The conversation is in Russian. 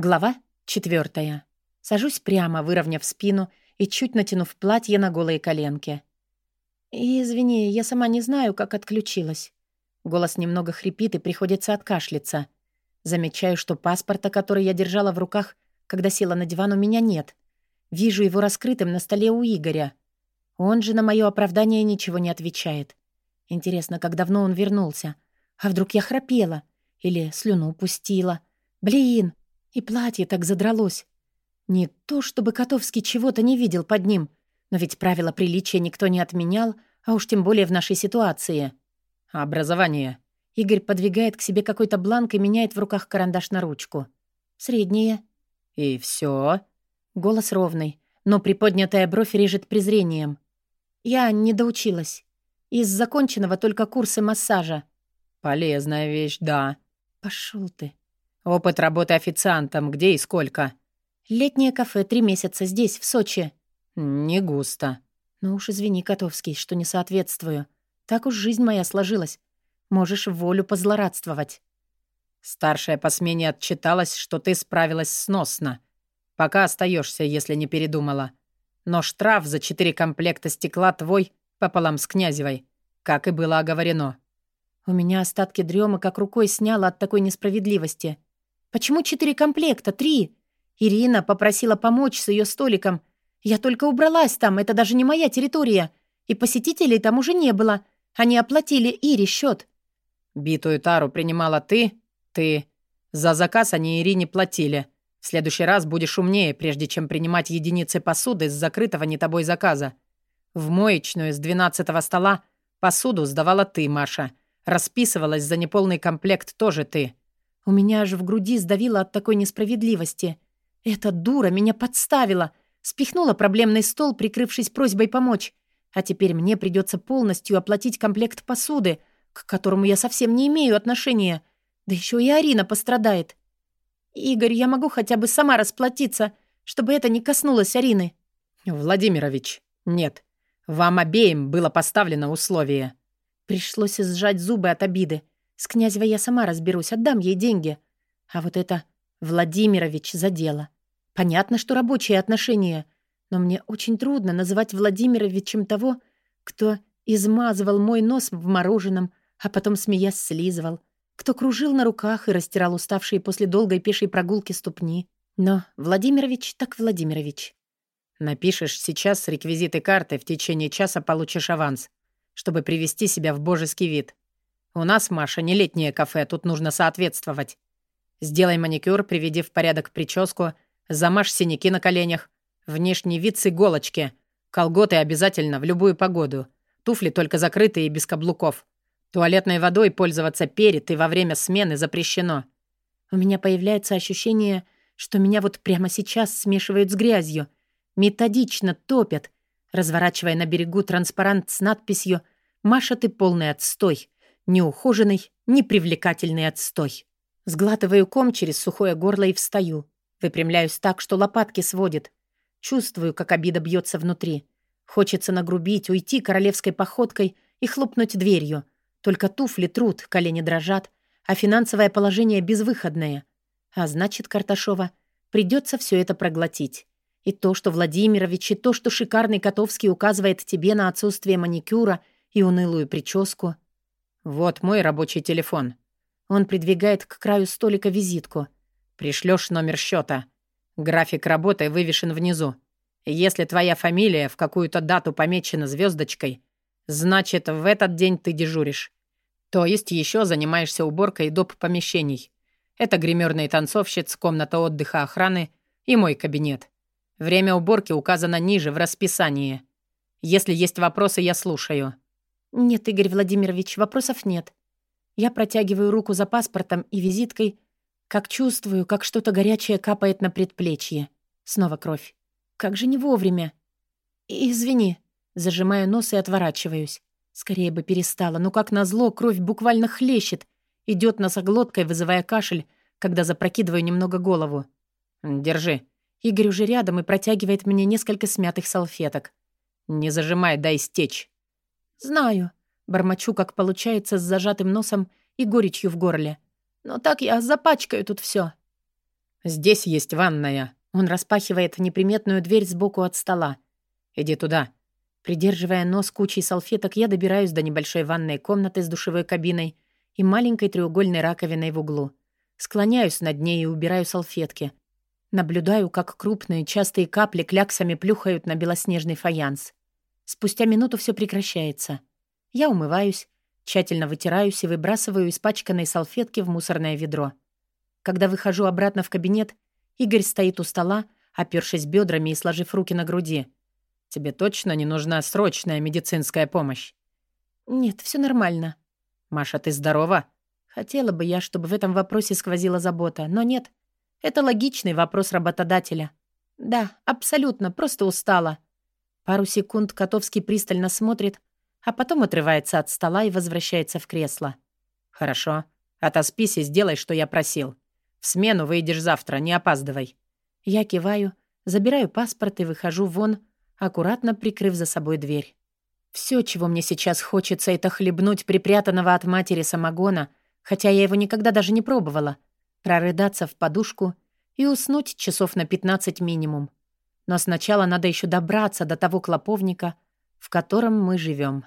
Глава четвертая. Сажусь прямо, выровняв спину и чуть натянув платье на голые коленки. «Извини, я сама не знаю, как отключилась». Голос немного хрипит и приходится откашляться. Замечаю, что паспорта, который я держала в руках, когда села на диван, у меня нет. Вижу его раскрытым на столе у Игоря. Он же на мое оправдание ничего не отвечает. Интересно, как давно он вернулся? А вдруг я храпела? Или слюну пустила? Блин, и платье так задралось. Не то, чтобы Котовский чего-то не видел под ним, но ведь правила приличия никто не отменял, а уж тем более в нашей ситуации. Образование. Игорь подвигает к себе какой-то бланк и меняет в руках карандаш на ручку. Среднее. И все. Голос ровный, но приподнятая бровь режет презрением. Я не доучилась. Из законченного только курсы массажа. Полезная вещь, да. Пошел ты. Опыт работы официантом где и сколько? Летнее кафе, три месяца, здесь, в Сочи. Не густо. Ну уж извини, Котовский, что не соответствую. Так уж жизнь моя сложилась. Можешь в волю позлорадствовать. Старшая по смене отчиталась, что ты справилась сносно. Пока остаешься, если не передумала. Но штраф за четыре комплекта стекла твой пополам с Князевой, как и было оговорено. У меня остатки дремы как рукой сняло от такой несправедливости. Почему четыре комплекта? Три? Ирина попросила помочь с ее столиком. Я только убралась там, это даже не моя территория. И посетителей там уже не было. Они оплатили Ире счет. Битую тару принимала ты, ты. За заказ они Ирине платили. В следующий раз будешь умнее, прежде чем принимать единицы посуды с закрытого не тобой заказа. В моечную с двенадцатого стола посуду сдавала ты, Маша. Расписывалась за неполный комплект тоже ты. У меня аж в груди сдавило от такой несправедливости. Эта дура меня подставила, спихнула проблемный стол, прикрывшись просьбой помочь. А теперь мне придется полностью оплатить комплект посуды, к которому я совсем не имею отношения. Да еще и Арина пострадает. Игорь, я могу хотя бы сама расплатиться, чтобы это не коснулось Арины. Владимирович, нет. Вам обеим было поставлено условие. Пришлось сжать зубы от обиды. С Князевой я сама разберусь, отдам ей деньги. А вот это Владимирович задело. Понятно, что рабочие отношения, но мне очень трудно называть Владимировичем того, кто измазывал мой нос в мороженом, а потом, смеясь, слизывал, кто кружил на руках и растирал уставшие после долгой пешей прогулки ступни. Но Владимирович так Владимирович. Напишешь сейчас реквизиты карты, в течение часа получишь аванс, чтобы привести себя в божеский вид. У нас, Маша, не летнее кафе, тут нужно соответствовать. Сделай маникюр, приведи в порядок прическу, замажь синяки на коленях, внешний вид с иголочки, колготы обязательно в любую погоду, туфли только закрытые и без каблуков. Туалетной водой пользоваться перед и во время смены запрещено. У меня появляется ощущение, что меня вот прямо сейчас смешивают с грязью, методично топят, разворачивая на берегу транспарант с надписью «Маша, ты полный отстой», Неухоженный, непривлекательный отстой. Сглатываю ком через сухое горло и встаю. Выпрямляюсь так, что лопатки сводит. Чувствую, как обида бьется внутри. Хочется нагрубить, уйти королевской походкой и хлопнуть дверью. Только туфли труд, колени дрожат, а финансовое положение безвыходное. А значит, Карташова, придется все это проглотить. И то, что Владимирович, и то, что шикарный Котовский указывает тебе на отсутствие маникюра и унылую прическу — «Вот мой рабочий телефон». Он придвигает к краю столика визитку. «Пришлёшь номер счёта. График работы вывешен внизу. Если твоя фамилия в какую-то дату помечена звёздочкой, значит, в этот день ты дежуришь. То есть ещё занимаешься уборкой доп. помещений. Это гримерные танцовщиц, комната отдыха охраны и мой кабинет. Время уборки указано ниже в расписании. Если есть вопросы, я слушаю». «Нет, Игорь Владимирович, вопросов нет. Я протягиваю руку за паспортом и визиткой, как чувствую, как что-то горячее капает на предплечье. Снова кровь. Как же не вовремя. Извини. Зажимаю нос и отворачиваюсь. Скорее бы перестала, но как назло, кровь буквально хлещет, идет носоглоткой, вызывая кашель, когда запрокидываю немного голову. «Держи». Игорь уже рядом и протягивает мне несколько смятых салфеток. «Не зажимай, дай стечь». «Знаю», — бормочу, как получается, с зажатым носом и горечью в горле. «Но так я запачкаю тут все. Здесь есть ванная». Он распахивает неприметную дверь сбоку от стола. «Иди туда». Придерживая нос кучей салфеток, я добираюсь до небольшой ванной комнаты с душевой кабиной и маленькой треугольной раковиной в углу. Склоняюсь над ней и убираю салфетки. Наблюдаю, как крупные частые капли кляксами плюхают на белоснежный фаянс. Спустя минуту все прекращается. Я умываюсь, тщательно вытираюсь и выбрасываю испачканные салфетки в мусорное ведро. Когда выхожу обратно в кабинет, Игорь стоит у стола, опёршись бедрами и сложив руки на груди. «Тебе точно не нужна срочная медицинская помощь?» «Нет, все нормально». «Маша, ты здорова?» Хотела бы я, чтобы в этом вопросе сквозила забота, но нет. Это логичный вопрос работодателя. Да, абсолютно, просто устала. Пару секунд Котовский пристально смотрит, а потом отрывается от стола и возвращается в кресло. «Хорошо. Отоспись и сделай, что я просил. В смену выйдешь завтра, не опаздывай». Я киваю, забираю паспорт и выхожу вон, аккуратно прикрыв за собой дверь. Все, чего мне сейчас хочется, это хлебнуть припрятанного от матери самогона, хотя я его никогда даже не пробовала, прорыдаться в подушку и уснуть часов на 15 минимум. Но сначала надо еще добраться до того клоповника, в котором мы живем.